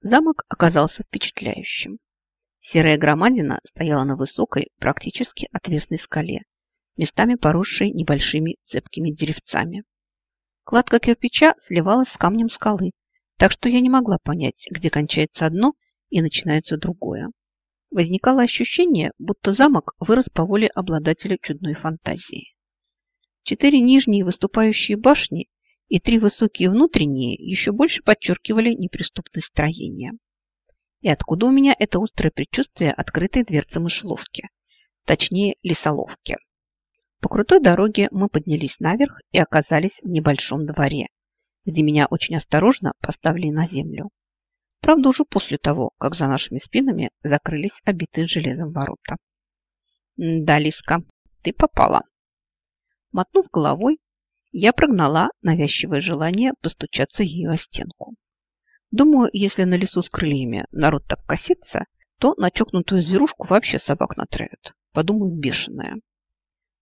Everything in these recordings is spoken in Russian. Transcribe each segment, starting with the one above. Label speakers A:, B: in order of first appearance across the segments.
A: Замок оказался впечатляющим. Серая громадина стояла на высокой, практически отвесной скале, местами поросшей небольшими цепкими деревцами. Кладка кирпича сливалась с камнем скалы, так что я не могла понять, где кончается одно и начинается другое. Возникало ощущение, будто замок вырос по воле обладателя чудной фантазии. Четыре нижние выступающие башни и три высокие внутренние еще больше подчеркивали неприступность строения. И откуда у меня это острое предчувствие открытой дверцы мышеловки, точнее лесоловки. По крутой дороге мы поднялись наверх и оказались в небольшом дворе, где меня очень осторожно поставили на землю. Правда, уже после того, как за нашими спинами закрылись обитые железом ворота. «Да, Лиска, ты попала». Мотнув головой, я прогнала навязчивое желание постучаться ее о стенку. Думаю, если на лесу с крыльями народ так косится, то на чокнутую зверушку вообще собак натравят. Подумаю, бешеная.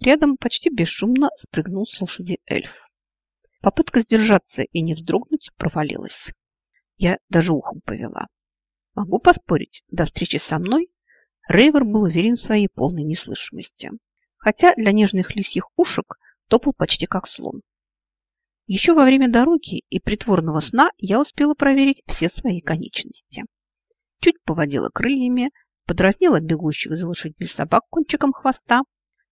A: Рядом почти бесшумно спрыгнул с лошади эльф. Попытка сдержаться и не вздрогнуть провалилась. Я даже ухом повела. Могу поспорить, до встречи со мной Рейвер был уверен в своей полной неслышимости. Хотя для нежных лисьих ушек топал почти как слон. Еще во время дороги и притворного сна я успела проверить все свои конечности. Чуть поводила крыльями, подразнила бегущих за лошадьми собак кончиком хвоста,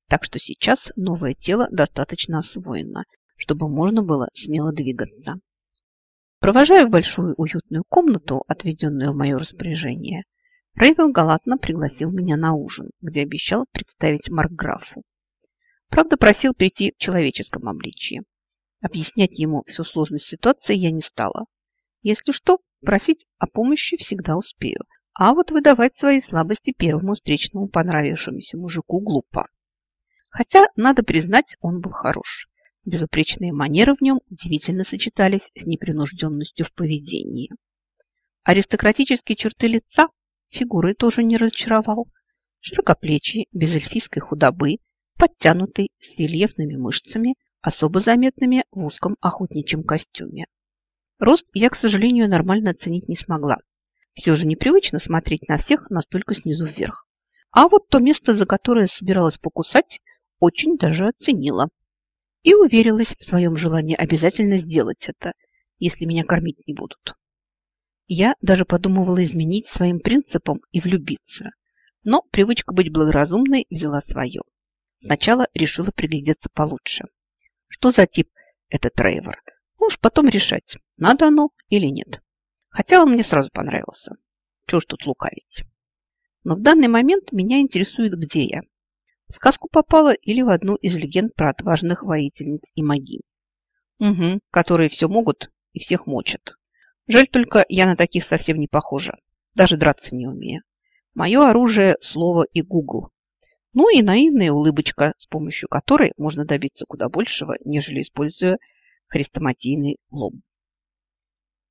A: так что сейчас новое тело достаточно освоено, чтобы можно было смело двигаться. Провожая в большую уютную комнату, отведенную в мое распоряжение, Рейвел галатно пригласил меня на ужин, где обещал представить Маркграфу. Правда, просил прийти в человеческом обличье. Объяснять ему всю сложность ситуации я не стала. Если что, просить о помощи всегда успею. А вот выдавать свои слабости первому встречному понравившемуся мужику глупо. Хотя, надо признать, он был хорош. Безупречные манеры в нем удивительно сочетались с непринужденностью в поведении. Аристократические черты лица фигурой тоже не разочаровал. Широкоплечий, без эльфийской худобы, подтянутый, с рельефными мышцами, особо заметными в узком охотничьем костюме. Рост я, к сожалению, нормально оценить не смогла. Все же непривычно смотреть на всех настолько снизу вверх. А вот то место, за которое собиралась покусать, очень даже оценила. И уверилась в своем желании обязательно сделать это, если меня кормить не будут. Я даже подумывала изменить своим принципам и влюбиться. Но привычка быть благоразумной взяла свое. Сначала решила приглядеться получше. Что за тип этот Трейвор? Ну уж потом решать, надо оно или нет. Хотя он мне сразу понравился. Чего ж тут лукавить. Но в данный момент меня интересует, где я. В сказку попала или в одну из легенд про отважных воительниц и магинь. Угу, которые все могут и всех мочат. Жаль только, я на таких совсем не похожа. Даже драться не умею. Мое оружие – слово и Google. Ну и наивная улыбочка, с помощью которой можно добиться куда большего, нежели используя хрестоматийный лом.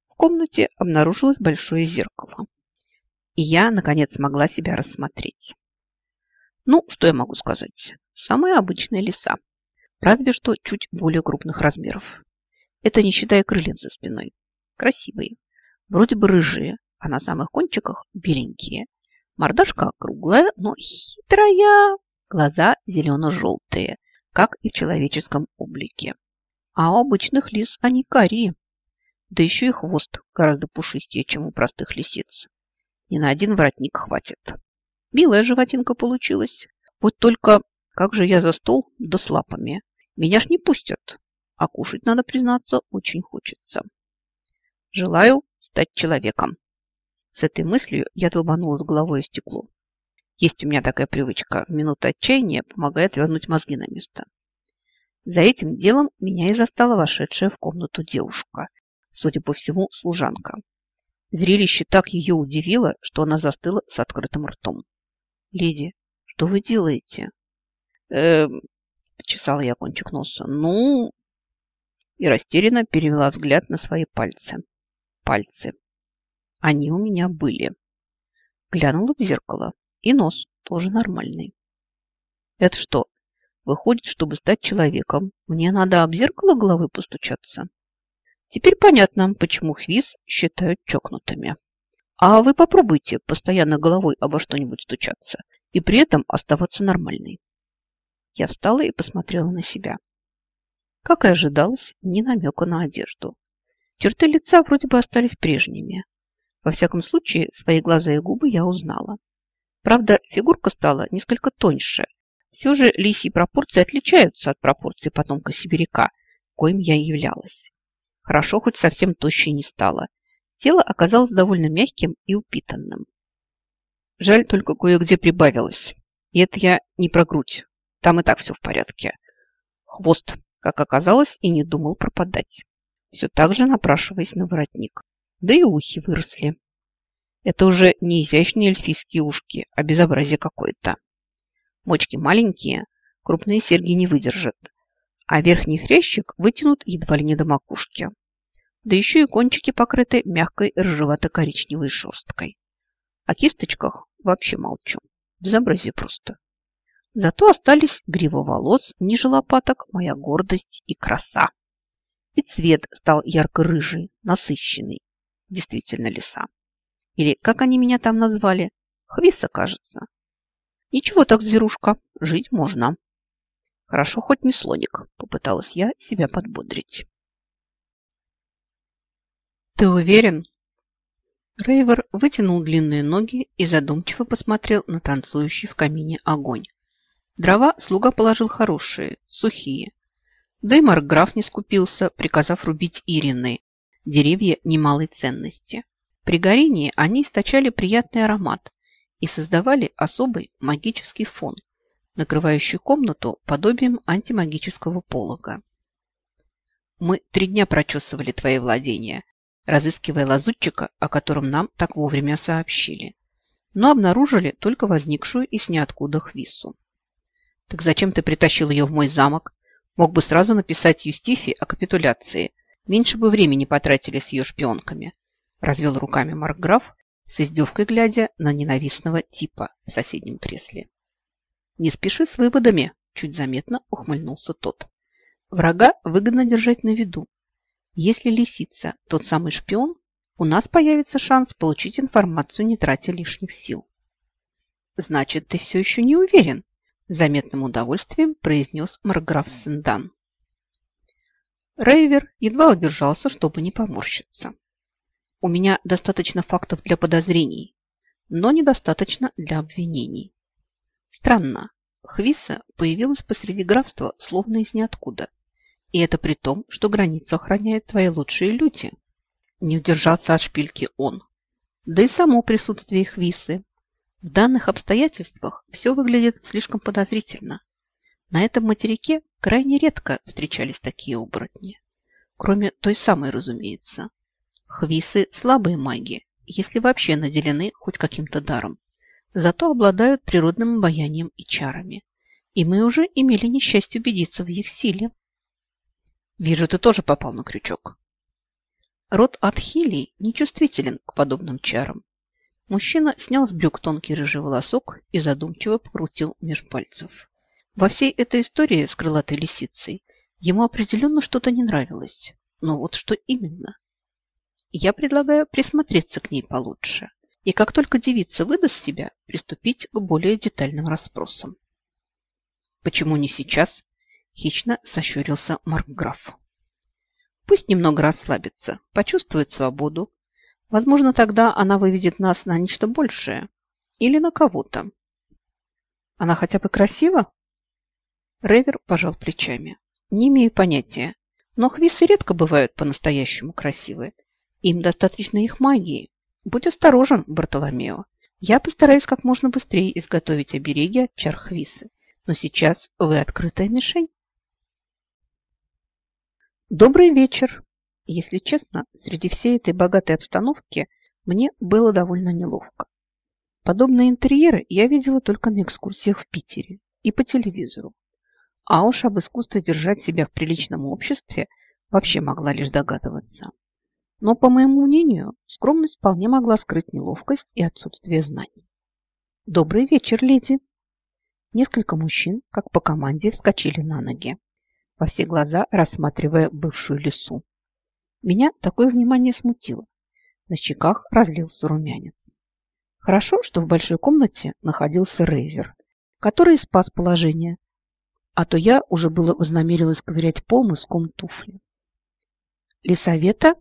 A: В комнате обнаружилось большое зеркало. И я, наконец, смогла себя рассмотреть. Ну, что я могу сказать? Самые обычные леса. Разве что чуть более крупных размеров. Это не считая крыльев за спиной. Красивые. Вроде бы рыжие, а на самых кончиках беленькие. Мордашка круглая, но хитрая. Глаза зелено-желтые, как и в человеческом облике. А у обычных лис они карие. Да еще и хвост гораздо пушистее, чем у простых лисиц. Ни на один воротник хватит. Милая животинка получилась. Вот только как же я за стол да с лапами. Меня ж не пустят. А кушать, надо признаться, очень хочется. Желаю стать человеком. С этой мыслью я долбанула с головой о стекло. Есть у меня такая привычка. В минуту отчаяния помогает вернуть мозги на место. За этим делом меня и застала вошедшая в комнату девушка. Судя по всему, служанка. Зрелище так ее удивило, что она застыла с открытым ртом. «Леди, что вы делаете?» «Эм...» – почесала я кончик носа. «Ну...» И растерянно перевела взгляд на свои пальцы. Пальцы. Они у меня были. Глянула в зеркало. И нос тоже нормальный. Это что? Выходит, чтобы стать человеком, мне надо об зеркало головы постучаться? Теперь понятно, почему хвиз считают чокнутыми. А вы попробуйте постоянно головой обо что-нибудь стучаться и при этом оставаться нормальной. Я встала и посмотрела на себя. Как и ожидалось, ни намека на одежду. Черты лица вроде бы остались прежними. Во всяком случае, свои глаза и губы я узнала. Правда, фигурка стала несколько тоньше. Все же лисьи пропорции отличаются от пропорций потомка сибиряка, коим я являлась. Хорошо, хоть совсем тощей не стало. Тело оказалось довольно мягким и упитанным. Жаль, только кое-где прибавилось. И это я не про грудь. Там и так все в порядке. Хвост, как оказалось, и не думал пропадать. Все так же напрашиваясь на воротник. Да и ухи выросли. Это уже не изящные эльфийские ушки, а безобразие какое-то. Мочки маленькие, крупные серьги не выдержат, а верхний хрящик вытянут едва ли не до макушки. Да еще и кончики покрыты мягкой рыжевато-коричневой шерсткой. О кисточках вообще молчу. Безобразие просто. Зато остались грива волос ниже лопаток, моя гордость и краса. И цвет стал ярко-рыжий, насыщенный. Действительно лиса. Или как они меня там назвали? Хвиса, кажется. Ничего так, зверушка, жить можно. Хорошо, хоть не слоник, попыталась я себя подбодрить. Ты уверен? Рейвер вытянул длинные ноги и задумчиво посмотрел на танцующий в камине огонь. Дрова слуга положил хорошие, сухие. Да и Маркграф не скупился, приказав рубить ирины, деревья немалой ценности. При горении они источали приятный аромат и создавали особый магический фон, накрывающий комнату подобием антимагического полога. Мы три дня прочесывали твои владения, разыскивая лазутчика, о котором нам так вовремя сообщили, но обнаружили только возникшую из ниоткуда Хвису. Так зачем ты притащил ее в мой замок? Мог бы сразу написать Юстифи о капитуляции. Меньше бы времени потратили с ее шпионками. Развел руками Маркграф, с издевкой глядя на ненавистного типа в соседнем кресле. Не спеши с выводами, чуть заметно ухмыльнулся тот. Врага выгодно держать на виду. Если лисица тот самый шпион, у нас появится шанс получить информацию, не тратя лишних сил. Значит, ты все еще не уверен, заметным удовольствием произнес Марграф Сендан. Рейвер едва удержался, чтобы не поморщиться. У меня достаточно фактов для подозрений, но недостаточно для обвинений. Странно, Хвиса появилась посреди графства словно из ниоткуда. И это при том, что границу охраняют твои лучшие люди. Не удержался от шпильки он. Да и само присутствие Хвисы в данных обстоятельствах все выглядит слишком подозрительно. На этом материке крайне редко встречались такие оборотни. Кроме той самой, разумеется. Хвисы – слабые маги, если вообще наделены хоть каким-то даром. Зато обладают природным обаянием и чарами. И мы уже имели несчастье убедиться в их силе. Вижу, ты тоже попал на крючок. Род Атхилий нечувствителен к подобным чарам. Мужчина снял с брюк тонкий рыжий волосок и задумчиво покрутил меж пальцев. Во всей этой истории с крылатой лисицей ему определенно что-то не нравилось. Но вот что именно? Я предлагаю присмотреться к ней получше. И как только девица выдаст себя, приступить к более детальным расспросам. Почему не сейчас? Хищно сощурился Маркграф. Пусть немного расслабится, почувствует свободу, Возможно, тогда она выведет нас на нечто большее. Или на кого-то. Она хотя бы красива? Ревер пожал плечами. Не имею понятия. Но хвисы редко бывают по-настоящему красивые. Им достаточно их магии. Будь осторожен, Бартоломео. Я постараюсь как можно быстрее изготовить обереги от чар хвисы. Но сейчас вы открытая мишень. Добрый вечер, если честно, среди всей этой богатой обстановки мне было довольно неловко. Подобные интерьеры я видела только на экскурсиях в Питере и по телевизору. А уж об искусстве держать себя в приличном обществе вообще могла лишь догадываться. Но, по моему мнению, скромность вполне могла скрыть неловкость и отсутствие знаний. «Добрый вечер, леди!» Несколько мужчин, как по команде, вскочили на ноги, во все глаза рассматривая бывшую лесу. Меня такое внимание смутило. На щеках разлился румянец. Хорошо, что в большой комнате находился Рейвер, который спас положение, а то я уже было вознамерилась ковырять пол мыском туфли. «Лисовета?»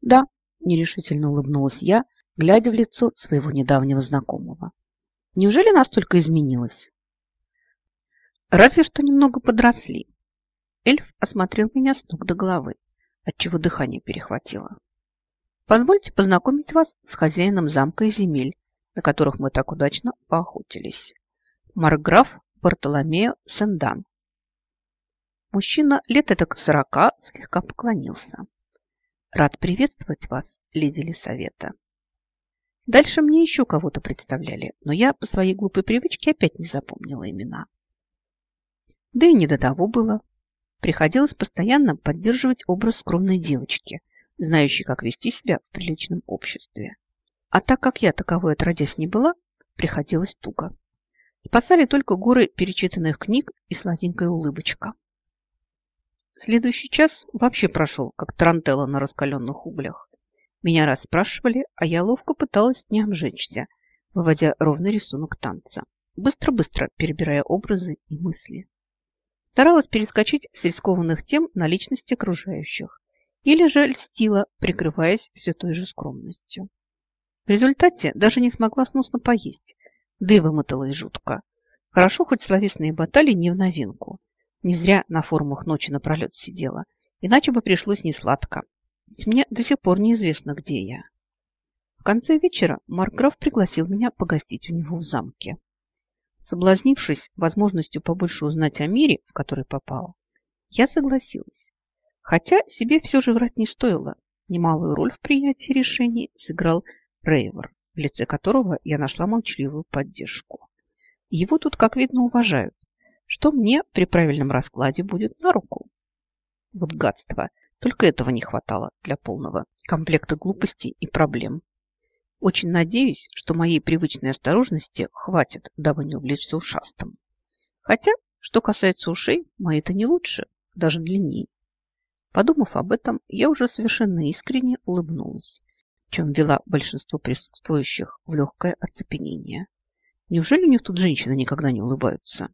A: «Да», – нерешительно улыбнулась я, глядя в лицо своего недавнего знакомого. «Неужели настолько изменилось?» «Разве что немного подросли». Эльф осмотрел меня с ног до головы, отчего дыхание перехватило. «Позвольте познакомить вас с хозяином замка и земель, на которых мы так удачно поохотились. Марграф Бартоломео Сендан». Мужчина лет это к сорока слегка поклонился. Рад приветствовать вас, леди Лисавета. Дальше мне еще кого-то представляли, но я по своей глупой привычке опять не запомнила имена. Да и не до того было. Приходилось постоянно поддерживать образ скромной девочки, знающей, как вести себя в приличном обществе. А так как я таковой отродясь не была, приходилось туго. Спасали только горы перечитанных книг и сладенькая улыбочка. Следующий час вообще прошел, как тарантелла на раскаленных углях. Меня расспрашивали, а я ловко пыталась не обжечься, выводя ровный рисунок танца, быстро-быстро перебирая образы и мысли. Старалась перескочить с рискованных тем на личности окружающих, или же льстила, прикрываясь все той же скромностью. В результате даже не смогла сносно поесть, да и вымоталась жутко. Хорошо, хоть словесные баталии не в новинку, не зря на форумах ночи напролет сидела, иначе бы пришлось несладко. Ведь мне до сих пор неизвестно, где я. В конце вечера Маркграф пригласил меня погостить у него в замке. Соблазнившись возможностью побольше узнать о мире, в который попала, я согласилась. Хотя себе все же врать не стоило. Немалую роль в принятии решений сыграл Рейвер, в лице которого я нашла молчаливую поддержку. Его тут, как видно, уважают что мне при правильном раскладе будет на руку. Вот гадство. Только этого не хватало для полного комплекта глупостей и проблем. Очень надеюсь, что моей привычной осторожности хватит, дабы не увлечься ушастым. Хотя, что касается ушей, мои-то не лучше, даже длиннее. Подумав об этом, я уже совершенно искренне улыбнулась, чем вела большинство присутствующих в легкое оцепенение. Неужели у них тут женщины никогда не улыбаются?